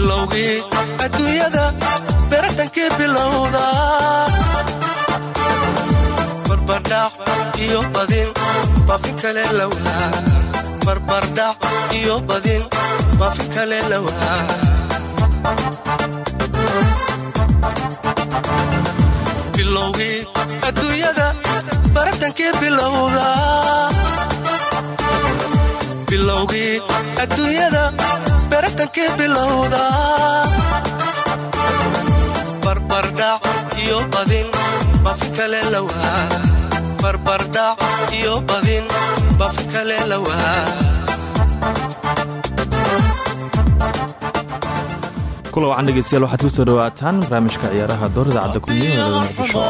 bilowgii adduunyada beratankii bilowda barbardhac iyo badin baafin kale lawaa barbardhac iyo badin baafin kale lawaa bilowgii adduunyada baratankii bilowda bilowgii adduunyada beratankii bilowda. Barbardhac iyo badin bafi kale lawaa barbardhac iyo badin bafi kale lawaa kula wacan dhegeystayaal waxaad ku soo dhawaataan barnaamijka ciyaaraha doorida cadda kulmiye magaalada muqdisho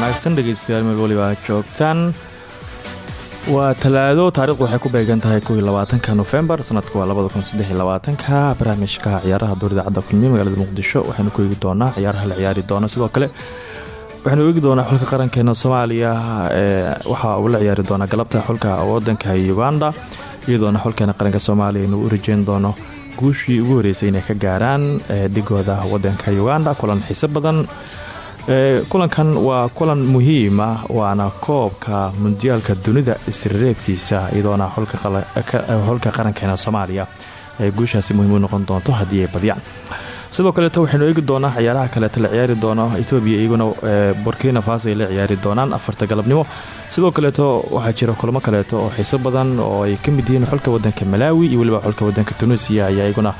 wanaagsan dhegeystayaal meel waliba joogtaan. Waa talaado taarikhdu waxay ku beegan tahay ka nofembar sanadka waa labadakunsadeylabaatanka barnaamijka ciyaaraha duurida cadda kulmiye magaalada muqdisho waxaynu ku doonaa ciyaaraha la ciyaari doono. Sidoo kale waxaynu eegi doonaa xulka qarankeena soomaaliya waxa uu la ciyaari doonaa galabta xulka wadanka uganda iyadoona xulkeena qaranka soomaaliya inuu u rajeyn doono guushii ugu horeysay inay ka gaaraan dhigooda wadanka uganda. Kulan xiise badan kulankan waa kulan muhiim ah waana koobka mundiyaalka dunida isreebkiisa iyadoona xulka qarankeena soomaaliya. Ee guushaasi muhiim u noqon doonto haddii ay badiyaan sidoo kaleeto waxaynu eegi doonaa ciyaaraha kaleeto la ciyaari doono. Etoobiya iyaguna burkina faso ay la ciyaari doonaan afarta galabnimo. Sidoo kaleeto waxaa jira kulamo kaleeto oo xiiso badan oo ay ka mid yihiin xulka wadanka malaawi iyo weliba xulka wadanka tunisiya ayaa iyaguna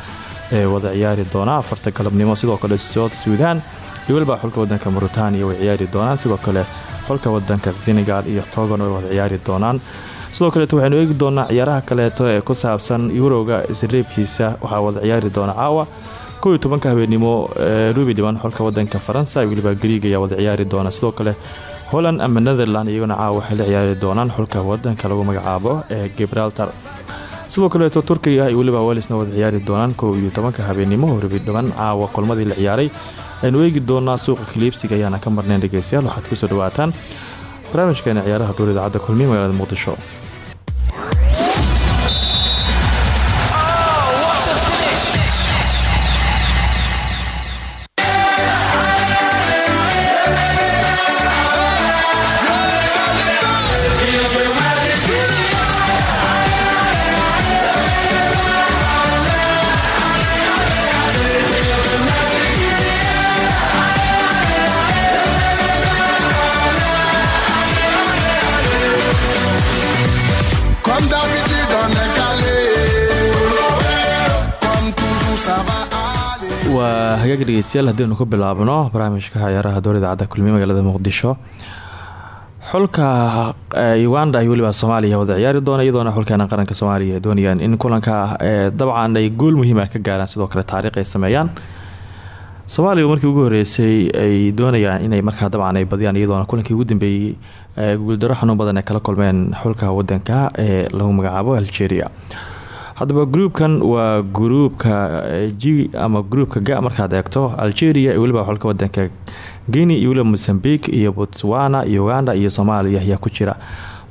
wada ciyaari doonaa afarta galabnimo. Sidoo kale south suudan iyo weliba xulka wadanka mauritania way ciyaari doonaan sidoo kale xulka wadanka senegal iyo togon way wada ciyaari doonaan. Sidoo kaleeto waxaynu eegi doonaa ciyaaraha kaleeto ee ku saabsan yuroga isreebkiisa waxaa wada ciyaari doona caawa kow iyo tobanka habeenimo rubi xulka wadanka faransa weliba griig ayaa wada ciyaari doona. Sidoo kale holland ama netherland iyaguna caawa waxay la ciyaari doonaan xulka wadanka lagu magacaabo ee gibraltar sidoo kaleeto turkiga iyo weliba walisna wada ciyaari doonaan kow iyo tobanka habeenimo rubi dhiban caawa kulmadii la ciyaaray. Aynu eegi doonaa suuqa kaliibsiga ayaana ka marnayn dhegeystayaal. Waxaad ku soo dhawaataan barnaamijkeena ciyaaraha duulida cadda kulmiye magaalada muqdisho dhegeystayaal haddiinu ku bilaabno barnaamijka ciyaaraha dowladda cadda kulmiye magaalada muqdisho. Xulka uganda iyo weliba soomaaliya wada ciyaari doona iyadoona xulkeena qaranka soomaaliya ay doonayaan. In kulanka dabcan ay guul muhiima ka gaaraan sidoo kale taariikh ay sameeyaan. Soomaaliya markii ugu horeysay ay doonayaan inay markaa dabcan ay badiyaan iyadoona kulankii ugu dambeeyey guuldaro xanuun badan ay kala kulmeen xulka wadanka ee lagu magacaabo algeria haddaba gruubkan waa gruubka g ama gruubka ga markaad eegto algeria iyo weliba xulka wadanka guinea iyo weliba mozambique iyo botswana uganda iyo soomaaliya ayaa ku jira.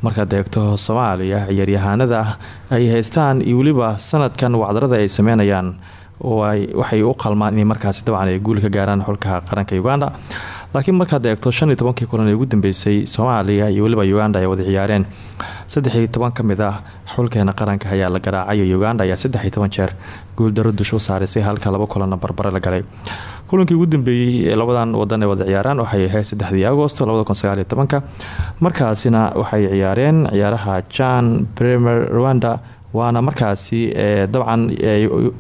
Markaad eegto soomaaliya ciyaaryahaanada ay haystaan iyo weliba sanadkan wacdarada ay sameynayaan waxay u qalmaan inay markaasi dabcan ay guul ka gaaraan xulka qaranka uganda laakiin markaad eegto shan iyo tobankii kulan ee ugu dambeysay soomaaliya iyo weliba uganda ay wada ciyaareen. Saddex iyo toban ah xulkeena qaranka ayaa la garaacay uganda ayaa saddex iyo toban jeer guuldaro dusha u saarisay halka laba kulanna barbare la galay. Kulankii ugu dambeeyey ee labadan wadan ay wada ciyaaraan waxay ahayd saddexdii agosto labada kun sagaal iyo tobanka. Markaasina waxay ciyaareen ciyaaraha jan premier rwanda waana markaasi dabcan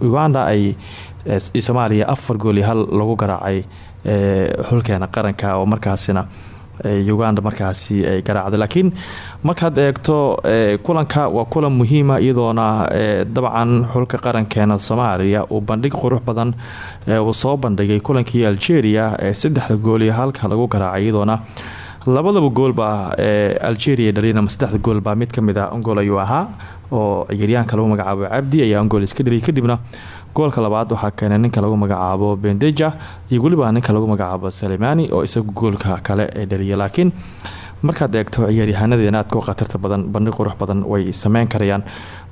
uganda ay soomaaliya afar gool iyo hal lagu garaacay xulkeena qaranka oo markaasina uganda markaasi ay garaacday laakiin markaad eegto kulanka waa kulan muhiima iyadoona dabcan xulka qarankeena soomaaliya. Uu bandhig qurux badan uu soo bandhigay kulankii algeria ee saddexda gool iyo halka lagu garaacay iyadoona. Labadaba goolba algeria dhalin ama saddexda goolba mid ka mid a ongool ayuu ahaa oo ciyaaryahanka lagu magacaabo cabdi ayaa ongool iska dhaliyay. Kadibna goolka labaad waxaa keenay ninka lagu magacaabo bendeja iyo weliba ninka lagu magacaabo salimani oo isagu goolka kale ee dhaliya. Laakiin markaad eegto ciyaaryahaanadeena aadka u khatarta badan bandhig qurux badan way sameyn karayaan.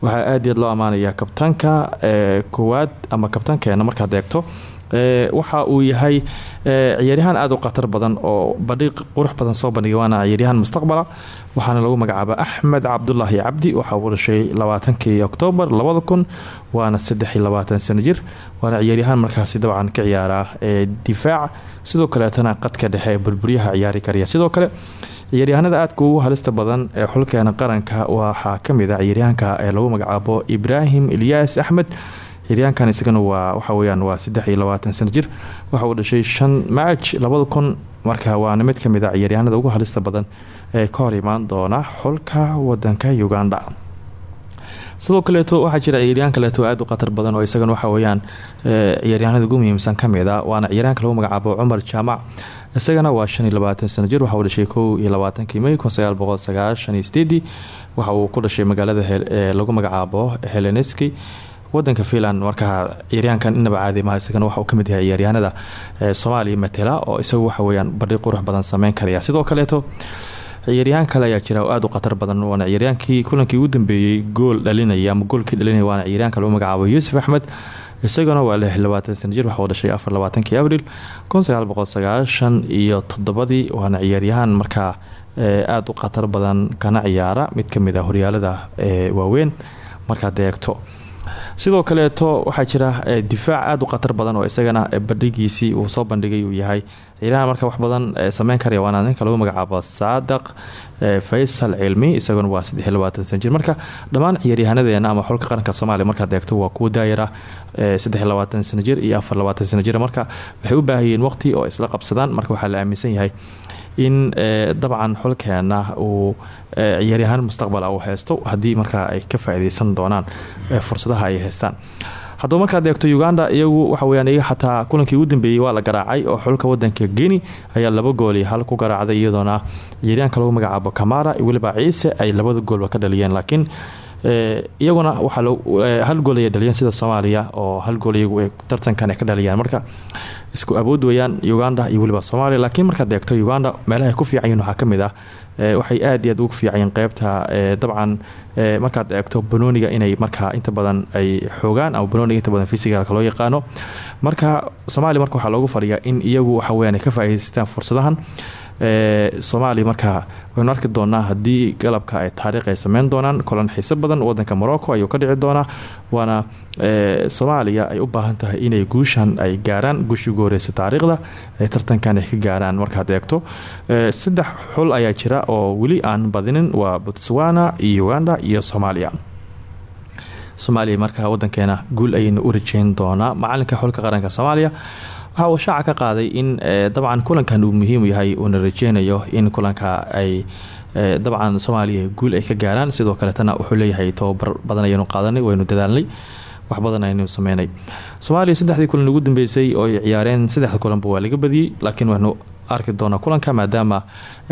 Waxaa aad iyaad loo ammaanayaa kabtaanka ee koowaad ama kabtaankeena markaad eegto. Waxa uu yahay ciyaaryahaan aada u khatar badan oo badhiiq qurux badan soo bandhigay waana ciyaaryahaan waxaana lagu magacaaba axmed cabdulaahi cabdi waxa uu dhashay labaatankii oktoobar labada kun waana saddex sano jir waana ciyaaryahaan markaasi dabcan ka ciyaara difaac. Sidoo kaleetana qadka dhexe ee ciyaari karaya sidoo kale ciyaaryahanada aadka halista badan ee xulkeena qaranka waxaa ka mid a ciyaaryahanka ee lagu magacaabo ibraahim ilyaas axmed. Xiryaankan isagana waa waxa weyaan waa saddex iyo labaatan sana jir. Waxa uu dhashay shan maaj labada kun marka waana mid ka mid a ciyaaryahanada ugu halista badan ee ka hor doona xulka wadanka uganda. Sidoo kaleeto waxaa jira ciyaaryahan kaleeto aada u khatar badan oo isagana waxa weyaan ciyaaryahanada ugu muhiimsan ka mid a waana ciyaaryahanka lagu magacaabo cumar jaamac isagana waa shan iyo labaatan sana jir waxa uu dhashay kow iyo may kun sagaal boqol sagaashan iyo sideedii waxa uu ku dhashay magaalada lagu magacaabo heleneski. Wadanka finland markaa ciyaaryahankan inaba caadimaha isagana waxa uu ka mid yahay ciyaaryahanada soomaaliya matela oo isagu waxa weyaan badhi qurux badan sameyn karaya. Sidoo kaleeto ciyaaryahaan kale ayaa jira oo aada u khatar badan waana ciyaaryaankii kulankii ugu dambeeyey gool dhalinaya ama goolkii dhalinaya waana ciyaaryahanka lagu magacaabo yuusuf axmed. Isagana waa lix labaatan sana jir waxa uu dhashay afar labaatankii abril kun sagaal boqol sagaashan waana ciyaaryahaan markaa aada u khatar badan kana ciyaara. Mid ka mid a horyaalada waaweyn markaad eegto sidoo kaleeto waxaa jira difaac aada u khatar badan oo isagana bandhigiisii uu soo bandhigay uu yahay ciidaha marka wax badan sameyn karaya waana ninka lagu magacaabo saadaq faysal cilmi isaguna waa saddex labaatan san jir marka dhammaan ciyaaryahaanadeena ama xulka qaranka soomaaliya markaad eegto waa kuwa daayara saddex labaatan jir iyo afar labaatan jir marka waxay u baahayeen waqti oo isla qabsadaan. Marka waxaa la aaminsan yahay in dabcan xulkeena uu ciyaaryahaan mustaqbala uu haysto haddii markaa ay ka faaideysan doonaan fursadaha ay haystaan haddaba markaad eegto uganda iyagu waxa weyaan iyaga xataa kulankii ugu dambeeyey waa la garaacay oo xulka wadanka geni ayaa laba gooli hal ku garaacday iyadoona. Ciyaaryaanka lagu magacaabo kamara weliba ciise ay labada goolba ka dhaliyeen laakiin iyaguna waxaa hal gool ayay dhaliyeen sida soomaaliya oo hal gool iyagu tartankan ay ka dhaliyaan marka isku awood weyaan uganda iyo weliba soomaaliya laakiin markaad eegto uganda meelaha ay ku fiicanyihin waxaa ka mid ah waxay aad iyo aad ugu fiicayeen qeybta dabcan markaad eegto banooniga inay markaa inta badan ay xoogaan ama banooniga inta badan fisigaalka loo yaqaano. Marka soomaaliya marka waxaa loogu fadhiyaa in iyagu waxaweyaan ka faa'idaystaan fursadahan soomaaliya markaa waynu arki doonaa haddii galabka ay taariikh ay sameyn doonaan kulan xiise badan wadanka morocco ayuu ka dhici doonaa waana soomaaliya ay u baahan tahay inay guushan ay gaaraan guushii ugu taariikhda ee tartankan ay ka gaaraan. Markaad eegto saddex xul ayaa jira oo weli aan badinin waa botswana iyo uganda iyo soomaaliya. Soomaaliya markaa wadankeena guul ayaynu u rajeyn doonaa macalinka xulka qaranka soomaaliya waxa shaaca ka qaaday in dabcan kulankan uu muhiim yahay uuna rajeynayo in kulanka ay dabcan soomaaliya guul ay ka gaaraan. Sidoo kaletana wuxuu leeyahay tababar badan ayaynu qaadanay waynu dadaalnay wax badan aynu sameynay. Soomaaliya saddexdii kulan ugu dambeysay oo ay ciyaareen saddexda kulanba waa laga badiyey laakiin waynu arki doona kulanka maadaama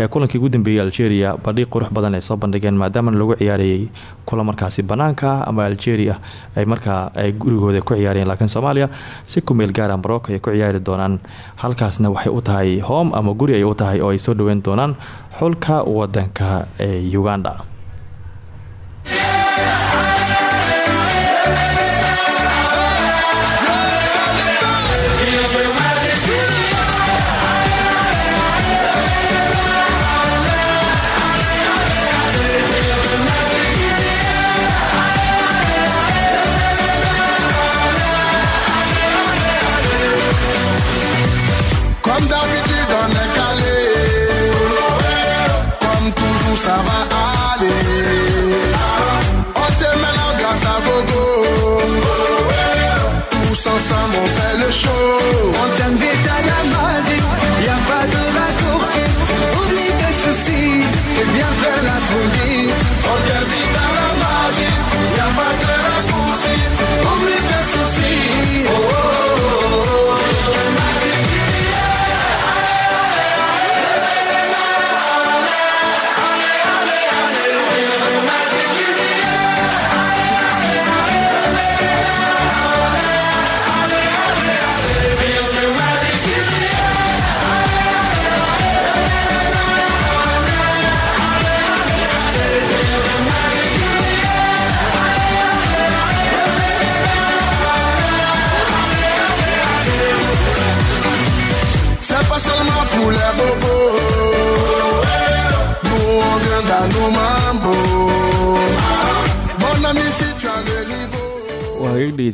kulankii ugu dambeeyey algeria badhi qurux badan ay soo bandhigeen maadaama lagu ciyaarayay kulan markaasi banaanka ama algeria ay markaa ay gurigooda ku ciyaareen laakiin soomaaliya si kumeel gaara morocco ay ku ciyaari doonaan. Halkaasna waxay u tahay home ama guri ay u tahay oo ay soo dhaweyn doonaan xulka wadanka ee uganda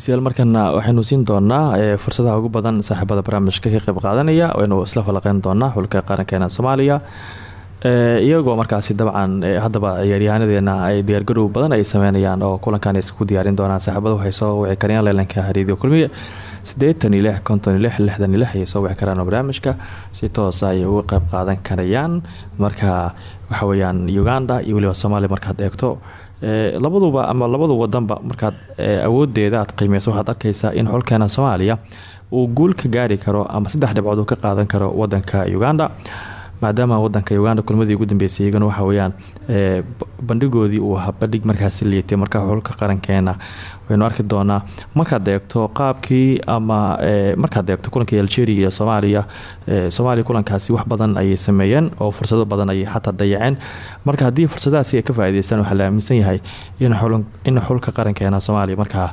dhegeystayaal markana waxaynu siin doonaa ee fursadaha ugu badan saaxiibada barnaamijka ka qeyb qaadanaya waynu isla falaqeyn doonaa xulka qarankeena soomaaliya. Iyagoo markaasi dabcan haddaba ciyaaryahaanadeena ay diyaargarow badan ay sameynayaan oo kulankan isku diyaarin doonaan saaxiibada waxay soo wici karayaan leelanka hariidio kulmiye siddeetan iyo lix konton iyo lix lixdan iyo lix ayay soo wici karaan barnaamijka si toosa ayay uga qeyb qaadan karayaan. Marka waxa weeyaan uganda iyo weliba soomaaliya markaad eegto labaduba ama labadu wadanba markaad awoodeeda aad qiimeyso waxaad arkeysaa in xulkeena soomaaliya uu guul ka gaari karo ama saddex dhibcood uu ka qaadan karo wadanka uganda maadaama wadanka uganda kulmadii ugu dambeysay iyagana waxa weyaan bandhigoodii uu ahaa bandhig liitay marka xulka qarankeena. Waynu arki doonaa markaad eegto qaabkii ama markaad eegto kulankii algeria iyo soomaaliya soomaaliya kulankaasi wax badan ayay sameeyeen oo fursado badan ayay xataa dayaceen. Marka haddii fursadahaasi ay ka faa'ideystaan waxaa la aaminsan yahay in xulka qarankeena soomaaliya markaa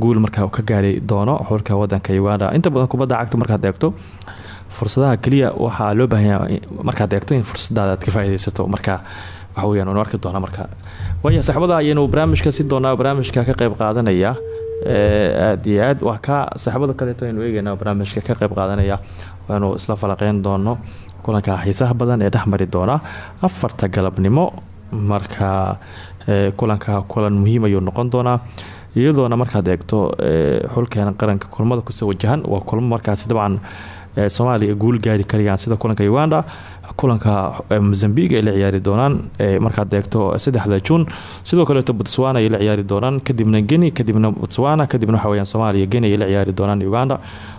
guul markaa ka gaari doono xulka wadanka uganda. Inta badan kubadda cagta markaad eegto fursadaha keliya waxaa loo baahanya markaad eegto in fursadaada aad ka faaideysato marka waxaweyan waynu arki doonaa marka. Waaya saaxibada ayaynu barnaamijka si doonaa barnaamijka ka qeyb qaadanaya aada iyo aad waa ka saaxibada kaleeto aynu eegeyna barnaamijka ka qeyb qaadanaya waanu isla falaqeyn doono kulanka xiisaha badan ee dhexmari doona afarta galabnimo marka kulanka kulan muhiim ayuu noqon doonaa. Iyadoona markaad eegto xulkeena qaranka kulmada ku soo wajahan waa kulmo markaasi dabcan soomaaliya guul gaari karayaan sida kulanka uganda kulanka mozambique ay la ciyaari doonaan markaad eegto saddexda juun. Sidoo kaleeto botswana ay la ciyaari doonaan kadibna geni kadibna botswana kadibna waxa weyaan soomaaliya geni ay la ciyaari doonaan uganda.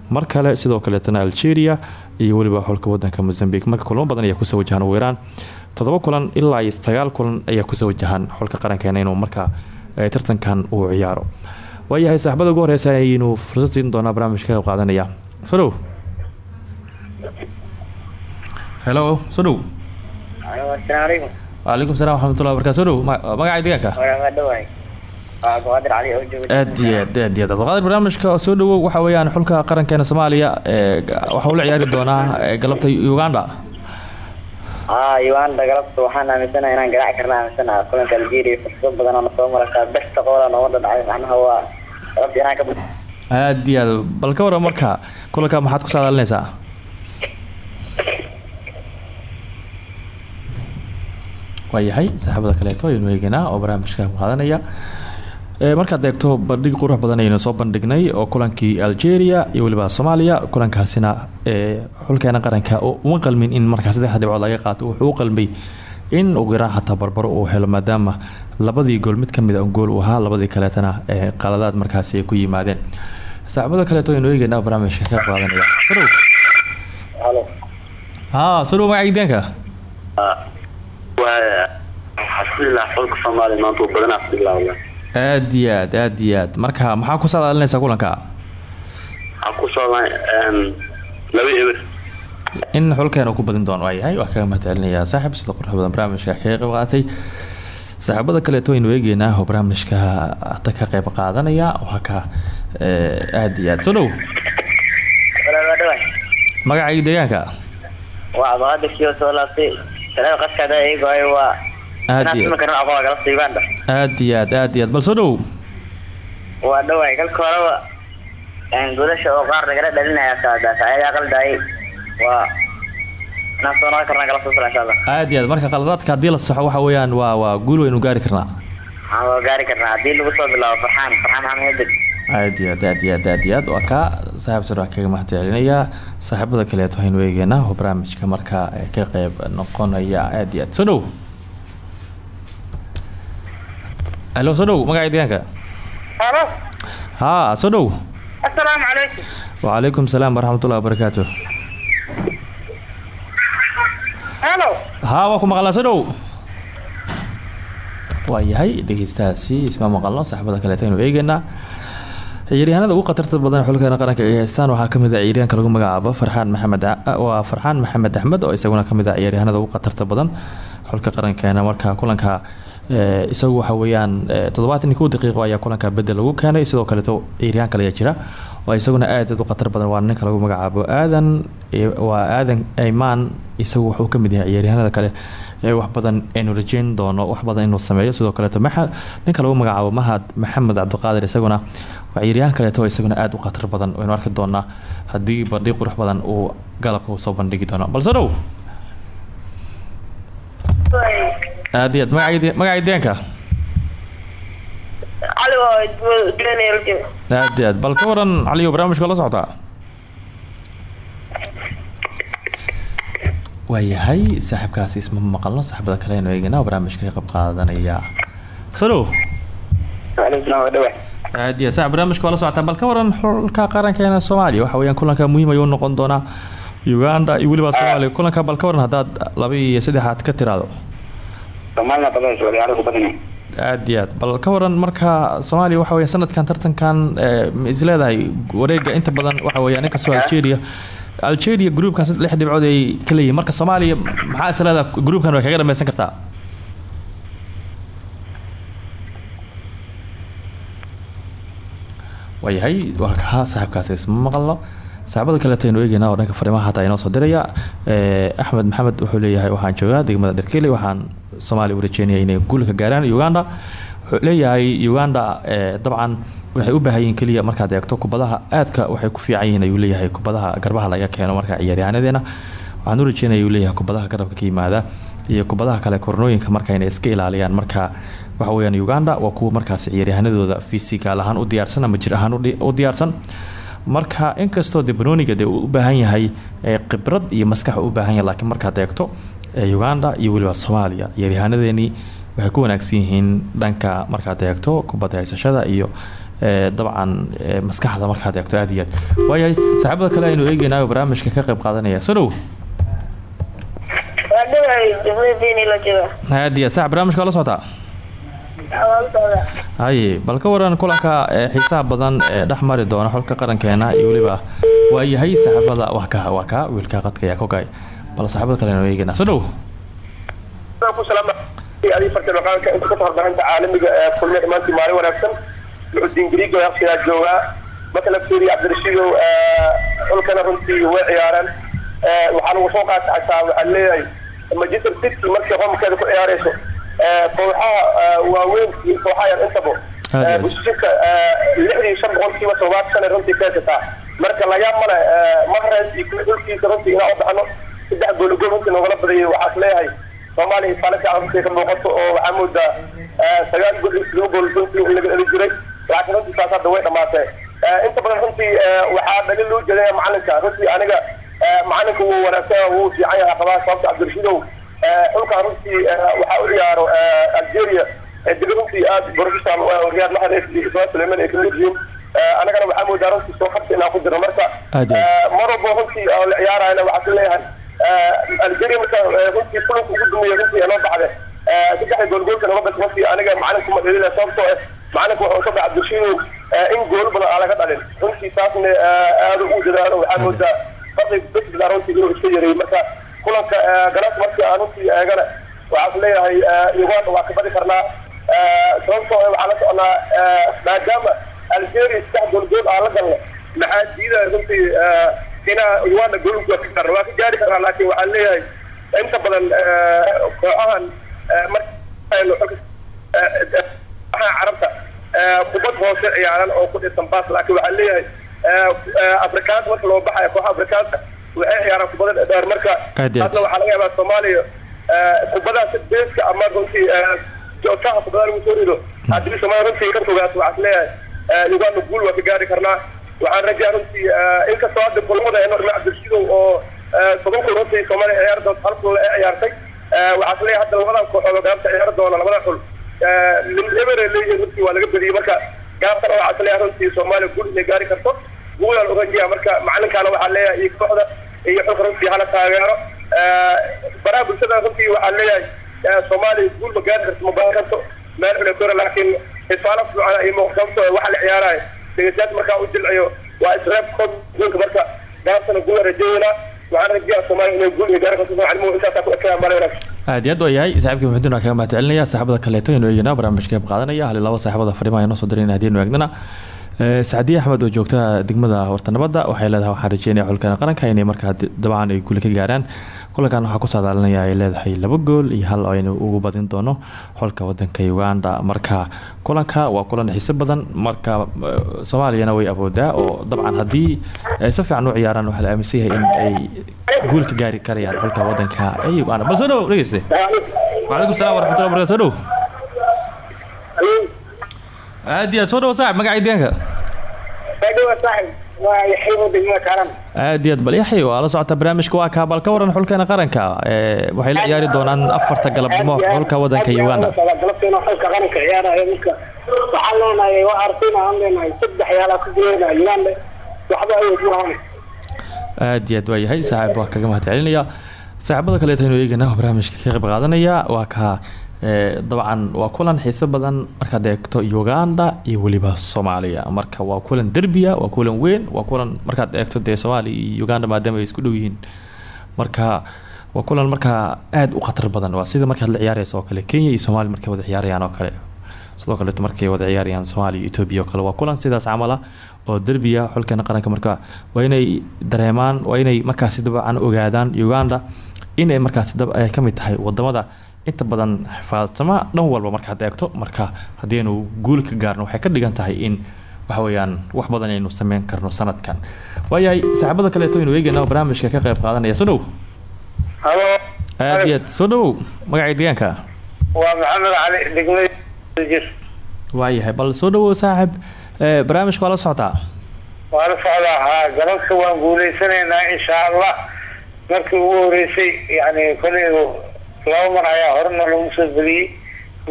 Mar kale sidoo kaleetana algeria iyo weliba xulka wadanka mozambique. Marka kulmo badan ayaa ku soo wajahan ugu toddoba kulan ilaa iyo kulan ayaa ku soo wajahan xulka qarankeena inuu marka tartankan uu ciyaaro. Waayahay saaxibada ugu horeysa ayaynu fursad siin doonaa barnaamijka qaadanaya. Soo helo soo dhow asalaamu calaykum wacalaykum salam waxamatullah barkaa soo dhow magaca oo jooga aad iyo aad aad iyo aad abduqaadir barnaamijka soo dhawow waxa weeyaan xulka qarankeena soomaaliya waxa uu la ciyaari doonaa galabta uganda? Aa uganda galabta waxaan aaminsanaha inaan garaaci karna aaminsanaha kulanka algeria fursado badan oo nasoo maraysaa besta qoola nooga dhadhacay macnaha waa galabta inaan ka aad iyo aad bal ka waran marka kulanka maxaad ku saadaalinaysaa waayahay saaxiibada kaleeto ayaynu eegeynaa oo barnaamijka ku qaadanaya. Markaad eegto bandhig qurux badan ayaynu soo bandhignay oo kulankii algeria iyo weliba soomaaliya kulankaasina xulkeena qaranka uma qalmin in markaa saddexda dhibcood laga qaato. Wuxuu u qalmay in ugu yaraan xataa barbaro uu helo maadaama labadii gool mid ka mid a gool uu ahaa labadii kaleetana qaladaad markaasi ay ku yimaadeen. Saaxiibada kaleeto ayaynu eegeynaa barnaamijka ka qaadanaya. Sodhow halo. Ha soo aad iyo aad aad iyo aad. Marka maxaa ku saadaalinaysaa kulanka? In xulkeena ku badin doono waayahay waa kaga mahadcelinayaa. Saaxib sida qurux badan barnaamijka kaga qeyb qaatay. Saaxiibada kaleeto waynu eegeynaa oo barnaamijka hadda ka qeyb qaadanaya waa ka aad iyo aad. Soo dhow magacayga deegaanka soo aad aad iyo aad aad iyo aad bal soo dhow waa dhawaay kalka horeba godasha oo qaar nagala dhalinaya saadaas ayagaa qaldaayay waa inaan soo noqon karna galabta usla insha allah aad iyo aad marka qaladaadka haddii la saxo waxa weeyaan waa waa guul waynu gaari karnaa waa gaari karnaa haddii lagu soo bilaabo farxaan farxaan hedeg aad iyo aad aad iyo aad aad iyo aad. Waa kaa saaxiibsan waa kaga mahadcelinayaa. Saaxiibada kaleeto waxaynu eegeynaa oo barnaamijka markaa ka qeyb noqonaya aad iyo aad. Soo dhow. Halo soo dhow magaca deegaanka? Halo ha soo dhow. Assalaamu calaykum. Wacalaykum salaam waraxmatullahi wabarakaatu halo ha waa ku maqlaa soo dhow. Waayahay dhegeystahaasi isma maqalno saaxiibada kaleeto aynu eegeynaa ciyaaryahanada ugu khatarta badan xulkeena qaranka ay haystaan waxaa ka mid ah ciyaaryahanka lagu magacaabo farxaan maxamed waa farxaan maxamed axmed oo isaguna ka mid ah ciyaaryahanada ugu khatarta badan xulka qarankeena. Marka kulanka isagu waxa weeyaan toddobaatan iyo kow daqiiqo ayaa kulanka bedel lagu keenay sidoo kaleeto ciyaaryahan kale ayaa jira oo isaguna aad aad u badan. Waa ninka lagu magacaabo aadan waa aadan aymaan isagu wuxuu ka mid yahay ciyaaryahanada kale wax badan aynu rajeyn doono wax badan inuu sameeyo. Sidoo kaleeto ninka lagu magacaabo mahad maxamed cabdiqaadir isaguna waa ciyaaryahan kaleeto isaguna aad u khatar badan waynu arki doonaa haddii bandhig qurux badan uu galabka uu soo bandhigi doono. Balse dhow! Aad iyo aad magaca magaca deenka? Aad iyo aad bal ka waran caliyo barnaamijka la socotaa waayahay saaxiibkaasi isma maqalno saaxiibada kale aynu eegana barnaamijka ka qayb qaadanaya. Salo. Aad iyo aad. Saaxib barnaamijka waa la bal ka waran xulka qarankeena soomaaliya. Waxa weeyaan kulanka muhiim ayuu noqon doonaa uganda iyo weliba soomaaliya. Kulanka bal ka waran haddaad laba iyo saddexaad ka tiraado. Aad iyo aad. Bal ka waran marka soomaaliya waxa weya sanadkan tartankan is leedahay wareega inta badan waxa weya inkastoo algeria algeria groupkan lix dhibcood ay ka leeyihiin marka soomaaliya maxaa is leedahay groupkan way kaga dhameysan kartaa? Waayahay waa kaa saaxiibkaasi isma maqalno. Saaxibada kaleeto aynu eegeynaa oo dhanka fariimaha hataa inoo soo diraya. Axmed maxamed wuxuu leeyahay waxaan joogaa degmada dherkeli waxaan soomaaliya u rajeynaya inay guulka gaaraan. Uganda wuxuu leeyahay uganda dabcan waxay u baahan yihiin keliya markaad eegto kubadaha aadka waxay ku fiican ayuu leeyahay kubadaha garbaha laga keeno marka ciyaaryahaanadeena waxaan u rajeynaya uu leeyahay kubadaha garabka ka yimaada iyo kubadaha kale kornooyinka marka inay iska ilaaliyaan. Marka waxa weyaan uganda waa kuwa markaas ciyaaryahanadooda fisigaal ahaan u diyaarsan ama jir ahaan u diyaarsan. Marka inkastoo de banoniga de uu u baahan yahay khibrad iyo maskax u baahan yahay laakiin markaad eegto uganda iyo weliba soomaaliya ciyaaryahaanadeenii waxay ku wanaagsan yihiin dhanka markaad eegto haysashada iyo dabcan maskaxda markaad eegto aad iyo aad. Waayahay saaxiibada kale aynu eegeynaayo barnaamijka ka qayb qaadanaya. Soo dhow aad iyo aad. Sax barnamijka waa la socotaa haye bal ka waran kulanka xiisaha badan ee dhex mari doona xulka qarankeena iyo weliba. Waayahay saaxiibada waa ka waa ka wiilka qadka ayaa kogay bal saaxiibada kale aynu eegeynaa soo dhow warbaahinta caalamiga ee kulme dhamaantii maalin wanaagsan muxudiin griigo yaqsiyaa joogaa marka la fiiriya cabdirashiidow xulkana runtii way ciyaareen waxaa lagu soo qaata xataa waxaa leeyahay. Manchester city markay hoomkeeda ku ciyaareyso kooxaha waaweyn iyo kooxaha yar intaba bushinka lixdii shan boqolkiiba toddobaad sane runtii keensataa marka laga male mahres iyo xulkiisa runtii inaa u baxno. Saddex goolgool runtii noogala badayay waxaas leeyahay. Soomaaliya faale fiican runtii ka muuqato oo waxaa moodaa sagaal gool iyo sidoo gool runtii laga dhali jiray laakiin runtii taas hadda way dhamaatee inta badan runtii waxaa dhalin loo jeedaya macalinka. Runtii aniga macalinka wuu wanaagsan wuu fiican yahay qabaa sababta cabdirashiidow xulkan runtii waxaa u ciyaaro algeria. Diga runtii aad professional riyaad maharees iyo ismaa sulayman ay ka mid yihiin. Anagana waxaa moodaa runtii soo qabta inaan ku jirno marka mar walbo runtii la ciyaarayna waxaa leeyahay algeria marka runtii kulanka ugu dumeeya runtii noo baxde. Saddexda goolgoolka bas runtii aniga macalinka ma dhalina sababtoo ah macalinka wuxuu ka baxa bulshadu in gool badan aan laga dhalin. Runtii taasna aada ugu dadaalo waxaa moodaa faqi besbida runtii inuu iska yareeyey marka kulanka galas markii aan runtii eegana waxaan leeyahay uganda waa ka badi karnaa. Sababtoo waxaan la soconaa maadaama algeria saddex goolgool aan la galno. Maxaa diidaya runtii inaa uganda goolka ka karna waa ka gaari karnaa laakiin waxaan leeyahay inta badan kooxahan marka carabta kubad hoose ciyaaran oo ku dhisan baas laakiin waxaan leeyahay afrikaanka marka loo baxayo kooxa afrikaanka waxay ciyaaraan kubada dheer. Marka taasna waxaa laga yaabaa soomaaliya kubadaha si beeska ama runtii jootaha kubadaha lagu soo rido haddii soomaaliya runtii ka fogaato waxaan leeyahay uganda guul waa ka gaari karnaa. Waxaan rajaa runtii inkastoo hadda kulmada ee norme cabdirashidow oo toban kun runtii soomaaliya ciyaar doonta hal kun ee ciyaartay waxaan leeyahay hadda labadan kooxood oo gaabta ciyaar doona labada xul eber leeyihiin runtii waa laga bediyey marka gaabtana waxaan leeyahay runtii soomaaliya guul inay gaari karto guulaan oranjiya marka macalinkaana waxaan leeyahay iyo kooxda iyo xulka runtii hala taageero. Baraha bulshada runtii waxaan leeyahay soomaaliya guul ma gaari karto ma baahan karto meel xule kora laakiin xisaalo fiican iyo muuqsabto waxa la ciyaarayo dhegeystayaasha markaa u jilciyo waa isreeb kood marka gaabtana guul rajeynaa aad iyo aad waa yahay saaxiibkii muxudiin waa kaga mahad celinaya saaxibada kaleeto aynu eegnaa barnaamijka qaadanaya hali laba saaxibada fariimaha inoo soo dirayna haddii nu eegnana Eh, sacdiye axmed oo joogta degmada horta nabadda waxay leedahay waxaan rajeynaya xulkan qaranka inay markaa dabcan ay gule gaaraan. Kulankan waxaa ku saadaalinaya ay leedahay laba gool iyo hal aynu ugu badin doono xolka wadanka uganda. Marka kulanka waa kulan xiise badan marka eh, soomaaliyana way awoodaa oo dabcan haddii ay si fiican u ciyaaraan waxaa la aaminsan yahay in ay guul gaari karayaan xolka wadanka uganda. Bal soo dhow dhegeyste waalaikum salam aad iyo aad soo dhawo saaxib magaca deegaanka Fadhiga saaxib waa yaxiibo degmada Karan. aad iyo aad bal yaxay waa la socota barnaamijka waa kaa bal ka waran xulkeena qaranka waxay la ciyaari doonaan afarta galabnimo xulka wadanka Uganda aad iyo aad waa yahay saaxiib waa kaga mahad celinaya saaxiibada kale aynu eegana barnaamijka ka qayb qaadanaya waa ka ee, dabcan waa kulan xiiso badan. Markaad eegto Uganda iyo weliba Soomaaliya. Marka waa kulan derbiya waa kulan weyn waa kulan markaad eegto dee Soomaaliya iyo Uganda maadaama ay isku dhow yihiin. Marka waa kulan markaa aad u khatar badan. Waa sida markaad la ciyaarayso oo kale Kenya iyo Soomaaliya markay wada ciyaarayaan oo kale. Sidoo kale markay wada ciyaarayaan Soomaaliya iyo oo kale. Waa kulan sidaas camal ah oo derbiya xulkeena qaranka. Marka waa inay dareemaan waa inay markaasi dabcan ogaadaan Uganda. Inay markaasi dab ay ka tahay waddamada inta badan xifaadsama dhan walba markaad eegto marka haddii aynu guul ka gaarno waxay ka dhigan tahay in waxa weeyaan wax badan aynu sameyn karno sanadkan. Waayahay saaxiibada kaleeto aynu eegayna oo barnaamijka ka qayb qaadanaya. Soo dhow. Aad iyo aad. Soo dhowow magaca deegaanka. Waa Maxamed Cali degmada Jir. waayahay bal soo dhowow saaxib. Ee, barnaamijka waa la socotaa Waa la socdaa. Haa waan guuleysanaynaa insha Allah. Markii ugu horeysay yani kolay laba mar ayaa horena lagu soo badiyey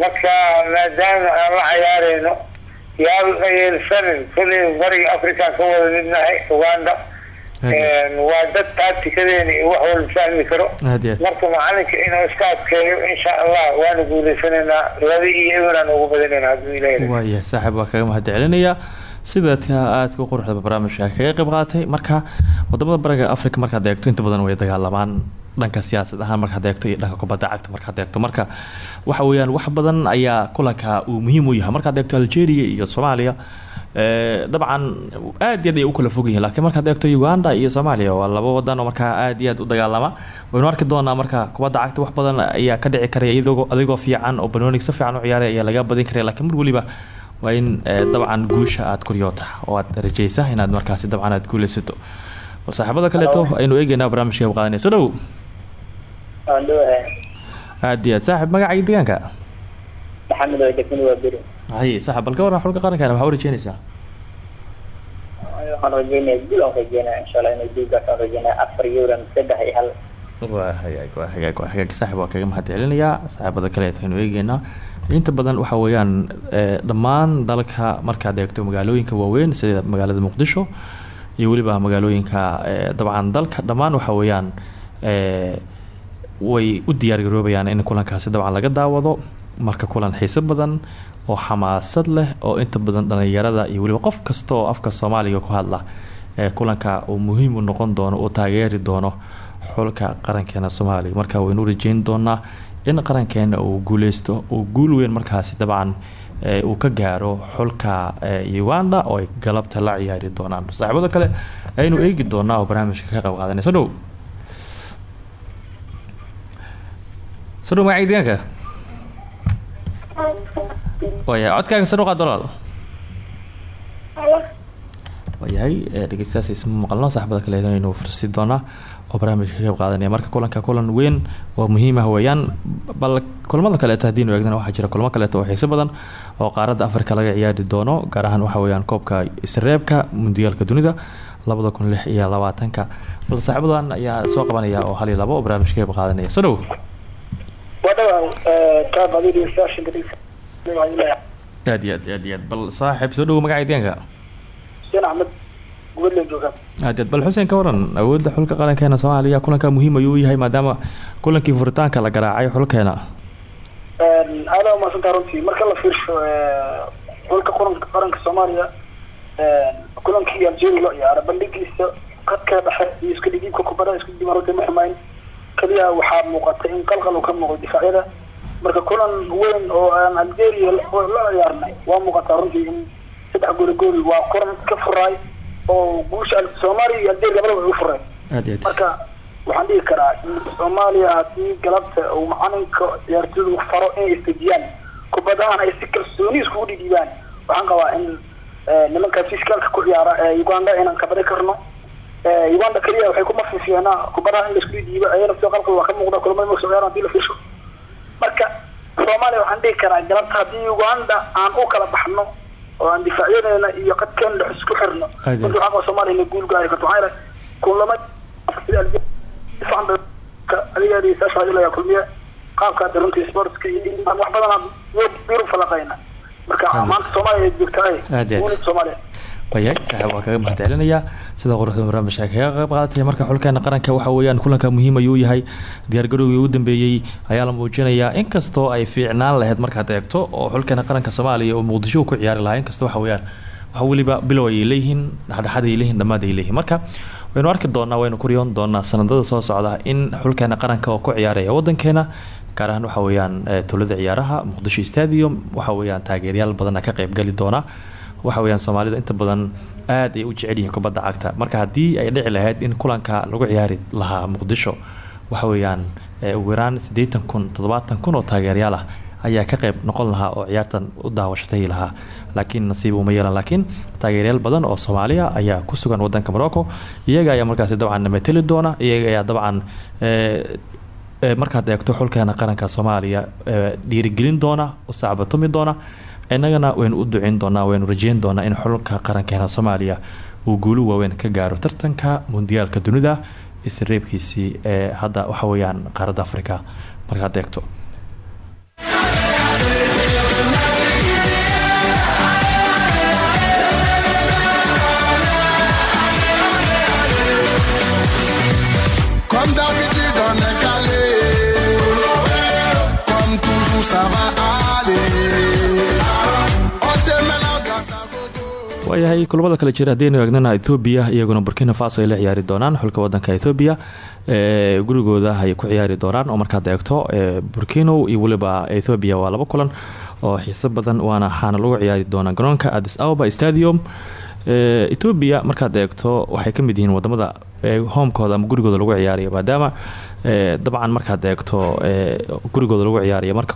marka maadaama aan la ciyaareyno yaal yeelsanin kolay bariga africa ka wada midnahay uganda. Waa dad taatikadeena iyo wax walba fahmi karo. Marka macalinka inuu iska adkeeyo insha allah waana guuleysanaynaa. Laba iyo eberan ugu badinaynaa hadduu ilaahay waayahay saaxiib waa kaga mahad celinaya sidaadka aadka u quruxda barnaamijka kaga qayb qaatay marka waddamada bariga africa markaad eegto inta badan way dagaalamaan dhanka siyaasad ahaan markaad eegto iyo dhanka kubadda cagta markaad eegto marka waxa weeyaan wax badan ayaa kulanka uu muhiim u yahay. Markaad eegto algeria iyo soomaaliya ee, dabcan aad iyo aad ay u kala fog yihiin laakiin markaad eegto uganda iyo soomaaliya waa laba wadan oo markaa aad iyo aad u dagaalama. Waynu arki doonaa marka kubadda cagta wax badan ayaa ka dhici karaya iyadoo adigoo fiican oo banonig si fiican u ciyaaray ayaa laga badin karaya laakiin mar weliba waa in ee, dabcan guusha aad kuryoota oo aad rajaysa inaad markaasi dabcan aad guuleysato bal saaxiibada kaleeto aynu eegeynaa qaadanaya soo dhow aad iyo aad saaxib magaca iyo deegaanka? Maxamed oo degmada waa beri hay saaxib bal ka waran xulka qarankaana maxaa u rajeynaysaa waxaan rajeynaya guul aan rajeynaya insha allah inay guulgaas aan rajeynaya afar euran saddex iyo hal. Waa hagaag waa hagaag waa hagaag saaxib waa kaga mahad celinayaa saaxiibada kale aynu eegeynaa inta badan waxa weeyaan ee, dhammaan dalka markaad eegto magaalooyinka waaweyn sida magaalada muqdisho iyo weliba magaalooyinka ee, dabcan dalka dhammaan waxa weeyaan ee, way u diyaar garoobayaan in kulankaasi dabcan laga daawado. Marka kulan xiiso badan oo xamaasad leh oo inta badan dhalinyarada iyo weliba qof kasta oo afka soomaaliga ku hadla ee kulanka uu muhiim u noqon doono uu taageeri doono xulka qarankeena soomaaliya marka waynu rajeyn doonaa in qarankeena uu guuleysto uu guul weyn markaasi dabcan uu ka gaaro xulka uganda oo ay galabta la ciyaari doonaan. Saaxiibada kale aynu eegi doonaa oo barnaamijka ka qayb dhow soo dhow magaca deegaanka waaya codkaaga qaad walaal waayahay dhegeystayaas isma maqalno saaxiibada kale aynu fursi doonaa oo barnaamijka ka qayb qaadanaya marka kulanka kulan weyn oo muhiim ah weeyaan bal kulamada kaleeto haddiinu eegdana waxaa jira kulamo kaleeto oo xiiso badan oo qaaradda afrika laga ciyaari doono gaar ahaan waxa weeyaan koobka isreebka mundiyaalka dunida labada kun lix iyo labaatanka bal saaxiibadan ayaa soo qabanaya oo hal iyo labo oo barnaamijka ka qayb qaadanaya soo dhow aad iyo aad aad iyo aad. Bal saaxiib soo dhowo magaca deegaanka xuseen axmed gubadle jooga aad aad. Bal xuseen ka waran awoodda xulka qarankeena soomaaliya kulanka muhiim ayuu yahay maadaama kulankii furitaanka la garaacay xulkeena. Aada umaasantaa runtii. Marka la fiirsho xulka qaranka qaranka soomaaliya kulankii algeria loo ciyaara bandhigiisa khadka dhexe iyo iska dhigiibka kubada isku dima runtii ma xumayn kaliya waxaa muuqata in qalqal uu ka muuqdo difaacyada. Marka kulan weyn oo aan algeria la ciyaarnay waa muuqataa runtii in saddex gooli gooli waa kulan ka furaay oo guusha soomaaliya iyo algeria labadaba ay u fureen marka waxaan dhihi karaa in soomaaliya haddii galabta uu macalinka ciyaartooydu faro inay istejiyaan kubadahan ay si kalsooni iskugu dhidhiibaan waxaan qabaa in nimankaas fiskaalka ku ciyaara ee uganda inaan kabadi karno uganda keliya waxay kuma fiifiyeenaa kubadaha in la isku dhidhiibo ayana soo qalqal waa ka muuqda kulamada marka soo ciyaaraan haddii la fiirsho marka soomaaliya waxaan dhihi karaa galabta haddii uganda aan u kala baxno oo aan difaacyadeena iyo qadkeena dhex isku xirno waxaa qabaa soomaaliya inay guul gaari karto. Maxaa yeelay kulama adiga kulmiye qaabka runtii sportska iyo wax badan yurub falaqayna. Marka maanta soomaaliya joogtahay. Aad wayahay saaxiib waa kaga mahad sida quruxda barnaamijka kaga qayb qaadatay marka xulkeena qaranka waxa weeyaan kulanka muhiim ayuu yahay diyaargarowgii ugu dambeeyey ayaa la muujinayaa inkastoo ay fiicnaan lahayd markaad eegto oo xulkeena qaranka soomaaliya oo muqdisho ku ciyaari lahaa inkastoo waxa weeyaan waxa weliba bilow ayay leeyihiin dhexdhexaad ay ay leeyihiin marka waynu arki doonaa waynu ku riyoon doonaa sanadada soo socda in xulkeena qaranka oo ku ciyaaraya wadankeena gaar ahaan waxa weeyaan eh, tuulada ciyaaraha muqdisho stadium waxa weeyaan taageeryaal badana ka qaybgali doona waxa weeyaan soomaalida inta badan aad ay u jecel yihiin kubadda cagta. Marka haddii ay dhici lahayd in kulanka lagu ciyaari lahaa muqdisho waxa weeyaan eh, ugu yaraan siddeetan kun oo taageeryaal ah ayaa ka qayb noqon lahaa oo ciyaartan u daawashatay lahaa. Laakiin nasiib uma yeelan laakiin taageeryaal badan oo soomaaliya ayaa ku sugan wadanka morocco iyaga ayaa markaasi dabcan mateli doona iyaga ayaa dabcan markaad eegto xulkeena qaranka soomaaliya dhiirigelin doona u sacbatumi doona innagana waynu u duceyn doonaa waynu rajeyn doonaa in xulka qarankeena soomaaliya uu guulu waaweyn ka gaaro tartanka mundiyaalka dunida isreebkiisii ee hadda waxa weeyaan qaaradda africa markaad eegto waayahay kulamada kale jira. Haddaynu eegnana ethoobiya iyaguna burkina faso ay la ciyaari doonaan. Xulka wadanka ethoobiya ee gurigooda ay ku ciyaari doonaan. Oo markaad eegto ee burkino iyo weliba ethoobiya waa laba kulan oo xiiso badan waana waxaana lagu ciyaari doonaa garoonka addis ababa stadium. Etoobiya markaad eegto waxay ka mid yihiin waddamada ee homekooda ama gurigooda lagu ciyaaraya maadaama dabcan markaad eegto ee gurigooda lagu ciyaaraya marka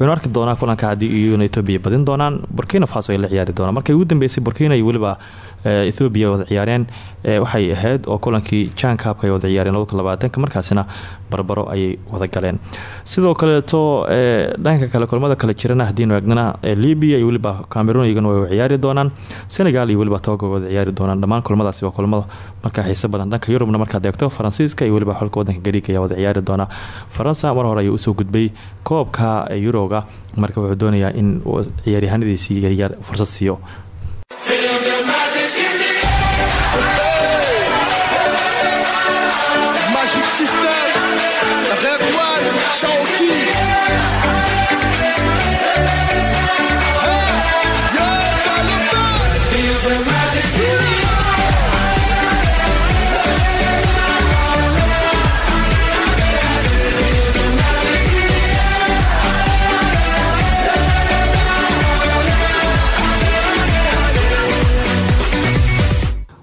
waynu arki doonaa kulanka haddii iyaguna etoobiya badin doonaan burkina faso ay la ciyaari doonaan. Markay ugu dambeysay burkina iyo weliba ethoobiya wada ciyaareen ee waxay ahayd oo kulankii jankabka ay wada ciyaareen labaatanka markaasina barbaro ayay wada galeen. Sidoo kaleeto ee dhanka kale kulamada kale jirana haddiinu eegnana ee libya iyo weliba cameroon iyaguna way ciyaari doonaan senegal iyo weliba togo wada ciyaari doonaan. Dhammaan kulamadaasi waa kulamada markaa xiise badan. Dhanka yurubna markaad eegto faransiiska iyo weliba xulka wadanka gariika ayaa wada ciyaari doona. Faransa mar hore ayuu u soo gudbay koobka yuroga marka wuxuu doonayaa in ciyaaryahanadiisii yaryar fursad siiyo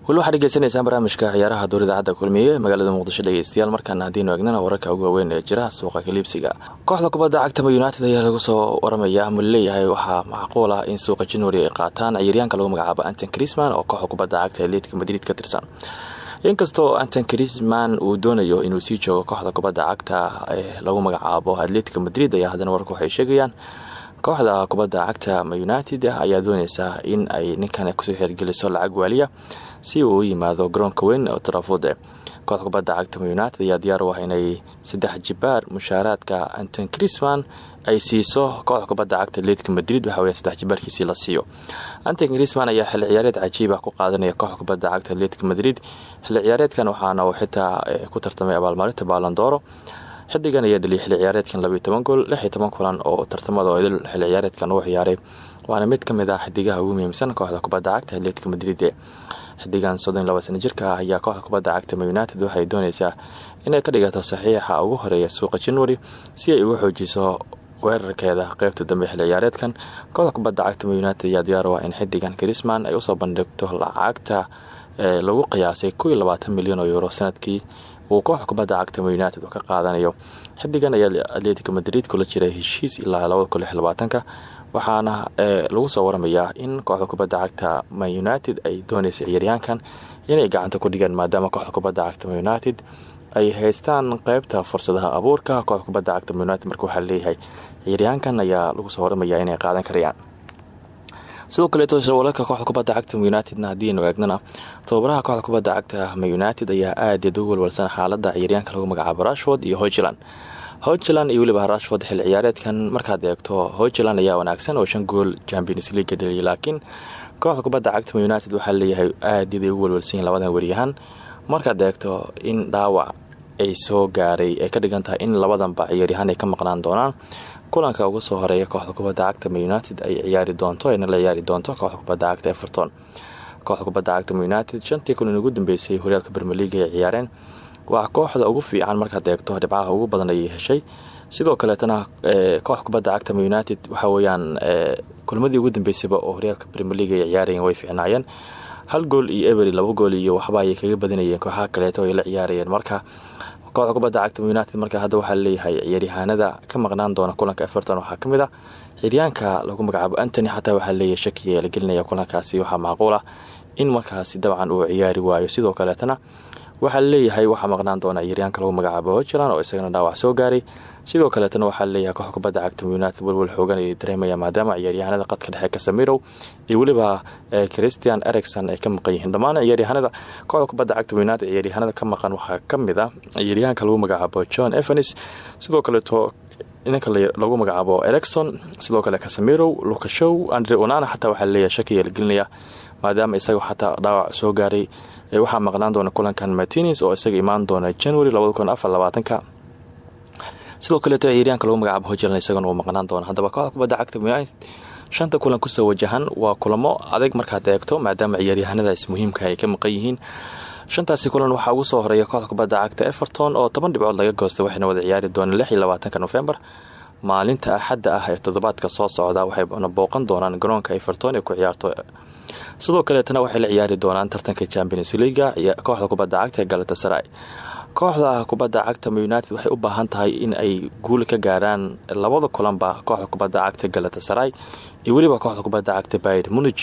weli waxaad dhegeysanaysaan barnaamijka ciyaaraha dowr idaacadda kulmiye ee magaalada muqdisho dhegeystayaal. Markaana haddiinu eegnana wararka ugu waaweyn ee jira suuqa kaliibsiga kooxda kubadda cagta ma united ayaa lagu soo waramaya ama la leeyahay waxaa macquul ah in suuqa january ay qaataan. Ciyaaryaanka lagu magacaabo anton crisman oo kooxda kubadda cagta atletica madrid ka tirsan. Inkastoo anton crisman uu doonayo inuu sii joogo kooxda kubadda cagta ee lagu magacaabo atletica madrid ayaa haddana wararku waxay sheegayaan kooxda kubadda cagta ma united ayaa dooneysa in ay ninkan ku soo xirgeliso lacag waaliya si uu u yimaado garoonka weyn oo trafude kooxda kubadda cagta united ayaa diyaar u ah inay saddex jibaar mushaaraadka anton crisman ay siiso. Kooxda kubadda cagta atletica madrid waxa weya saddex jibaarkiisii la siiyo. Anton crisman ayaa xilli ciyaareed cajiib ah ku qaadanaya kooxda kubadda cagta atletica madrid. Xilli ciyaareedkan waxaana uu xitaa ku tartamay abaalmarinta baalandooro xidigan ayaa dhaliyay xilli ciyaareedkan labiyo toban gool lix iyo kulan oo tartamada oo idil ciyaareedkan uu ciyaaray. Waana mid ka mid ah xidigaha ugu muhiimsan kooxda kubadda cagta atletica madrid xidigan soddon iyo laba sana jirka ah ayaa kooxda kubadda cagta united waxay dooneysaa inay ka dhigato saxiixa ugu horreeya suuqa january si ay uga xoojiso weerarkeeda qeybta dambe xilli ciyaareedkan. Kooxda kubadda cagta united ayaa diyaar u ah in xidigan chrisman ay u soo bandhigto lacagta ee lagu qiyaasay ko milyan oo euro sannadkii uu kooxda kubadda cagta united ka qaadanayo. Xidigan ayaa atletico madrid kula jiray heshiis ilaa labada waxaana lagu soo waramayaa in kooxda kubadda cagta man united ay dooneysa ciyaaryahankan inay gacanta ku dhigaan maadaama kooxda kubadda cagta man united ay haystaan qeybta fursadaha abuurka. Kooxda kubadda cagta man united marka waxaa leeyahay ciyaaryahankan ayaa lagu soo waramayaa inay qaadan karayaan. Sidoo kaleeto walaalka kooxda kubadda cagta united-na haddiinu eegnana tababaraha kooxda kubadda cagta ma united ayaa aadaed u walwalsan xaalada ciyaaryaanka lagu magacaabo rashford iyo hoyland hoyland iyo weliba rashford xil ciyaareedkan markaad eegto hoyland ayaa wanaagsan oo shan gool champions leaga dhaliyay laakiin kooxda kubadda cagta united waxaa leeyahay aadaday u walwalsanyihin labadan weriyahan markaad eegto in dhaawac ay soo gaaray ay ka dhigan tahay in labadanba ciyaaryahaan ay ka maqnaan doonaan kulanka uga soo horreeya kooxda kubadda cagta united ay ciyaari doonto ayna la ciyaari doonto kooxda kubadda cagta everton. Kooxda kubadda cagta united shantii kulan ugu dambeysay horyaalka bermeliga ay ciyaareen waa kooxda ugu fiican markaad eegto dhibcaha ugu badan ayay heshay. Sidoo kaleetana kooxda kubadda cagta united waxa weyaan kulmadii ugu dambeysayba oo horyaalka bermeliga ay ciyaarayeen way fiicnaayeen. Hal gool iyo ebery laba gool iyo waxba ayay kaga badinayeen kooxaha kaleeto ay la ciyaarayeen. Marka kooxda kubadda cagta united marka hadda waxaa leeyahay ciyaaryahaanada ka maqnaan doona kulanka everton. Waxaa ka mid a ciyaaryahanka lagu magacaabo antony xataa waxaa leeyahay shakiya la gelinaya kulankaasi. Waxaa macquul ah in markaasi dabcan uu ciyaari waayo. Sidoo kaleetana waxaa leeyahay waxaa maqnaan doona ciyaaryahanka lagu magacaabo hojiland oo isagana dhaawac soo gaaray. Sidoo kaleetana waxaa leeyahay kooxda kubadda cagta united welwel xoogan ay dareemaya maadaama ciyaaryahanada qadka dhexe kasamirow iyo weliba christian ericson ay ka maqan yihiin. Dhammaan ciyaaryahanada kooxda kubadda cagta united ciyaaryahanada ka maqan waxaa ka mid a ciyaaryahanka lagu magacaabo john evans sidoo kaleeto ninka lagu magacaabo ericson sidoo kale casamirow lukashow andre onana xataa waxaa leeyahay shakiya la gelinaya maadaama isaga xataa dhaawac soo gaaray waxaa maqnaan doona kulankan martines oo isaga imaan doona january sidoo kaleeto ciyaaryahanka lagu magacaabo hojaland isagana uu maqnaan doona. Haddaba kooxda kubadda cagta united shanta kulan ku soo wajahan waa kulamo adag markaad eegto maadaama ciyaaryahanadaas muhiimka ay ka maqan yihiin. Shantaasi kulan waxaa ugu soo horreeya kooxda kubadda cagta everton oo toban dhibcood laga goostay waxayna wada ciyaari labaatanka novembar maalinta axadda ah ee toddobaadka soo socda waxayna booqan doonaan garoonka everton ee ku ciyaarto. Sidoo kaleetana waxay la ciyaari doonaan tartanka champions leaga kooxda kubadda cagta ee galatasaray. Kooxda kubadda cagta united waxay u baahan tahay in ay guul ka gaaraan labada kulanba kooxda kubadda cagta galatasaray iyo weliba kooxda kubadda cagta bayr munig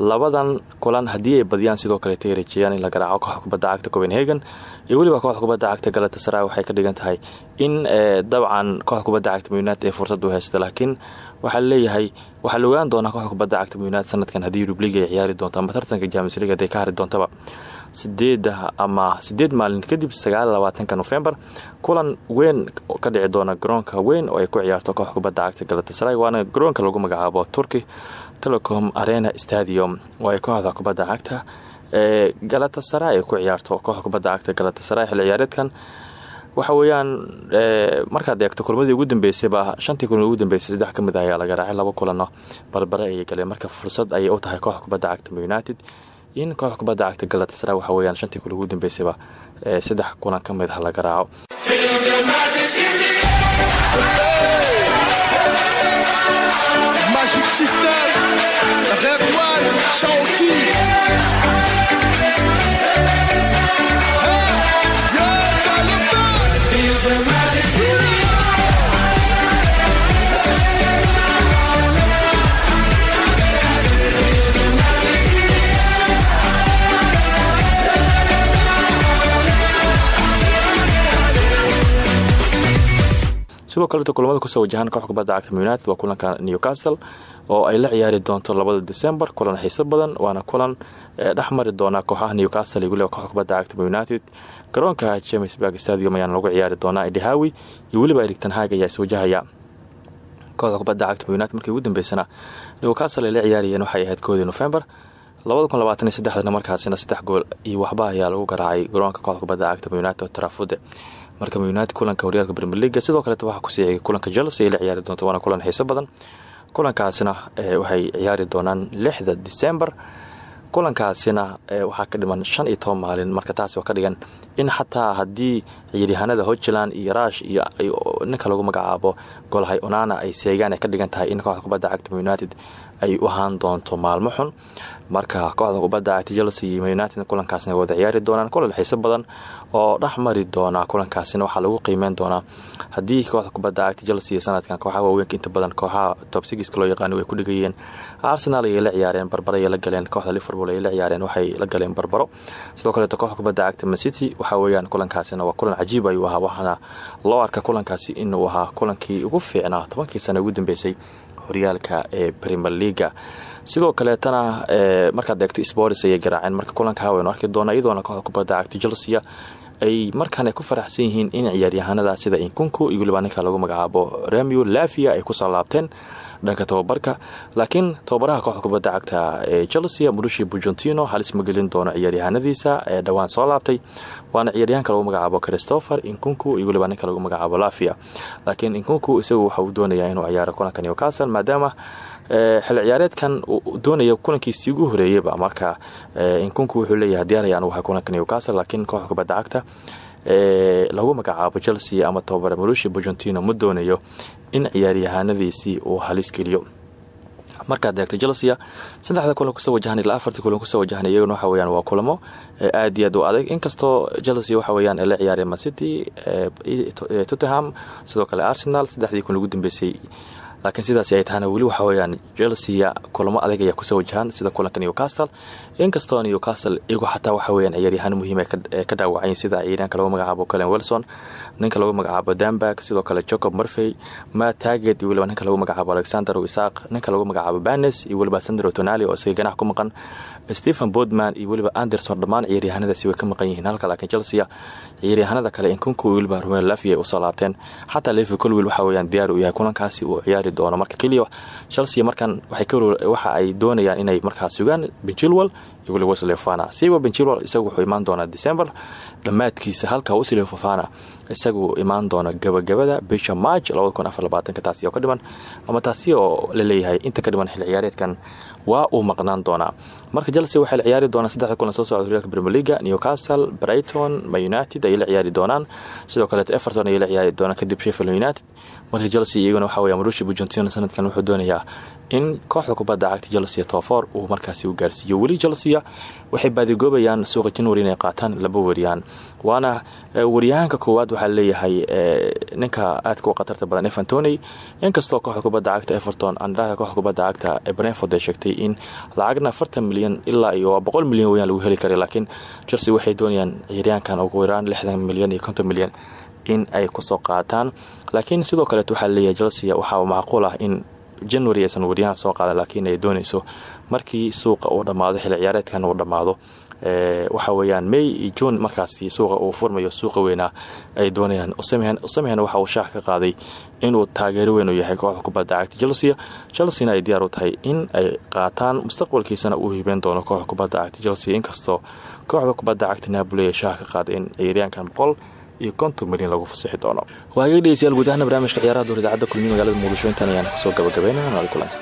labadan kulan haddii ay badiyaan sidoo kaleeta ay rajeeyaan in la garaaco kooxda kubadda copenhagen. Iyo weliba kooxda kubadda cagta galatasaray waxay ka dhigan tahay in dabcan kooxda kubadda cagta united ay fursad u haysta laakiin waxaa leeyahay waxaa la ogaan doonaa kooxda kubadda cagta sanadkan haddii yurubliga ay ciyaari doonto ama tartanka james league haday ka hari doontaba. Sideeda ama sideed maalin kadib sagaal labaatanka novembar kulan weyn ka dhici doona garoonka weyn oo ay ku ciyaarto kooxda kubadda galatasaray waana garoonka lagu magacaabo turkey telecom arena stadium. Oo ay kooxda kubadda cagta ee galatasaray ay ku ciyaarto. Kooxda kubadda cagta galatasaray xil ciyaareedkan. Waxa weeyaan markaad eegto kulmadii ugu dambeysayba shantii kulan ugu dambeysay saddex ka ah ayaa laga raacay laba kulano barbare ayay galeen. Marka fursad ayay u tahay kooxda kubadda cagta united in kooxda kubadda cagta galatasaray waxa weyaan shantii kulan ugu dambeysayba saddex kulan ka ah laga raaco sidoo kaleeto kulamada ku soo wajahaan kooxda kubadda cagta united waa kulanka newcastle oo ay la ciyaari doonto labada december kulan xiiso badan waana kulan dhex mari doona kooxaha newcastle iyo weliba cagta united garoonka james barg stadium ayaana lagu ciyaari doonaa edhawi iyo weliba erigton hag ayaa iswajahaya kooxda cagta united markii ugu dambeysana newcastle ay la ciyaarayeen waxay ahayd koodii november na markaasina saddex gool iyo waxba ayaa lagu garaacay. Garoonka kooxda cagta united oo marka united kulanka horyaalka premier leaga sidoo kaleet waxaa ku sii xigay kulanka chelsea ay la ciyaari doonto waana kulan xiiso badan. Kulankaasina waxay ciyaari doonaan lixda december. Kulankaasina waxaa ka dhiman shan iyo toban maalin marka taasi oo ka dhigan. In xataa haddii ciyaaryahanada hojeland iyo rash iyo ninka lagu magacaabo golhay onana ay seegaan ay ka dhigan tahay in kooxda kubadda cagta united ay u ahaan doonto maalmo xun. Marka kooxda kubadda cagta chelsea iyo united kulankaasna wada ciyaari doonaan kulan xiiso badan oo dhex doona kulankaasina waxaa lagu qiimeyn doonaa. Haddii kooxda kubadda cagta chelsea sanadkan kooxaha waaweynka inta badan kooxaha tobsigiska loo yaqaano way ku dhigayeen arsenal ayay la ciyaareen barbaro ayay la galeen kooxda liverpool ayay la ciyaareen waxay la galeen barbaro. Sidoo kaleeto kooxda kubadda cagta mancity waxa weeyaan kulankaasina waa kulan cajiib ayuu ahaa waxaana loo arka kulankaasi inuu ahaa kulankii ugu fiicnaa tobankii sana ugu dambeysay horyaalka ee premier leaga sidoo kaleetana markaad eegto sports ayay garaaceen. Marka kulanka waynu arki doona iyadoona kooxda kubadda cagta chelsea ay markaan ku faraxsan yihiin in ciyaaryahanada sida inkunku iyo weliba lagu magacaabo ramio lavia ay ku soo laabteen dhanka tababarka. Laakiin tababaraha kooxda kubadda cagta ee chelsea murushi bujontino halis ma gelin doono ee dhowaan soo laabtay waana ciyaaryahanka lagu magacaabo christopher inkunku iyo weliba ninka lagu magacaabo lavia laakiin inkunku isagu waxa uu doonayaa inuu ciyaaro kulanka newcastle maadaama xilli ciyaareedkan doonaya kulankiisii ugu horeeyaba marka inkunku wuxuu leeyahay diyaarayaan waxa kulanka newcastle laakiin kooxda kubadda cagta ee lagu magacaabo chelsea ama tababare marushi bujontino ma doonayo in ciyaaryahanadiisii uu halis geliyo markaad eegto chelsea saddexda kulan ku soo wajahan ilaa afartii kulan ku soo wajahan iyaguna waxa weyaan waa kulamo aad iyo aad u adag. Inkastoo chelsea waxa weyaan la ciyaareen mancity tottenham sidoo kale arsenal saddexdii kun ugu dambeysay laakiin sidaasi ay tahana weli waxa weyaan chelsea kulamo adag ayaa ku soo wajahan sida kulanka newcastle. Inkastoo newcastle iyagu xataa waxa weyaan ciyaaryahaan muhiim ee ka dhaawacayn sida ciidaanka lagu magacaabo calen wilson ninka lagu magacaabo dambak sidoo kale jacob murfey matt taget iyo weliba ninka lagu magacaabo alexander isaaq ninka lagu magacaabo banes iyo weliba sandro tonali oo isaga ganax ku maqan stephen bodman iyo weliba anderson dhammaan ciyaaryahanadaasi way ka maqan yihiin halka laakiin chelsea ciyaaryahanada kale inkunku weliba rumen lafi ay u soo laabteen xataa levi colwil waxa weyaan diyaar u yahay kulankaasi uu ciyaari doono. Marka keliya chelsea markan waxa ay doonayaan inay markaas sugaan benjilwell iyo weliba wesley fana siiba benjilwell isagu wuxuu imaan doonaa december dhammaadkiisa halka wesley fafana isagu imaan doona gabagabada bisha march taasi oo ka dhiman ama taasi oo la leeyahay inta ka dhiman xil ciyaareedkan waa uu maqnaan doonaa marka chelsea waxay la ciyaari doonaan saddexda kulan soo socda horyaalka premier leaga newcastle brighton ma united ayay la ciyaari doonaan. Sidoo kaleeto everton ayay la ciyaari doonaan kadib sheffield united. Marka chelsea iyaguna waxa weya marushi bujontino sanadkan wuxuu doonayaa in kooxda kubadda cagta chelsea tofor uu markaasi u gaarsiiyo. Weli chelsea waxay baadigoobayaan suuqa january inay qaataan laba wariyaan waana waryahaanka koowaad waxaa leeyahay ninka aadka u khatarta badan evan tony inkastoo kooxda kubadda cagta everton andhada kooxda kubadda cagta ee ay sheegtay in lacagna afartan milyan ilaa iyo boqol milyan weyaan lagu heli karay laakiin chelsea waxay doonayaan ciyaaryahankan ugu yaraan lixdan milyan iyo konton milyan in ay ku soo qaataan. Laakiin sidoo kaleet waxaa leeyahay chelsea waxaa macquul ah in january aysan waryahan soo qaadan laakiin ay doonayso markii suuqa uu dhammaado xilli ciyaareedkan uu dhammaado waxa weyaan may iyo june markaasi suuqa uu furmayo suuqa weynaa ay doonayaan. Usamehen waxa uu shaax ka qaaday inuu taageero weyn u yahay kooxda kubadda cagta chelsea chelseana ay diyaar u tahay in ay qaataan mustaqbalkiisana uu hiibeen doono kooxda kubadda cagta chelsea inkastoo kooxda kubadda cagta naabule ee shaax ka qaaday in ciyaaryaankan boqol iyo konton milyan lagu fasixi doono. Waagaga dhegeystayaal guud ahaan barnaamijka ciyaaraha door idaacadda kulmiye muqdisho intaan ayaan ku soo gabagabeynana kulanta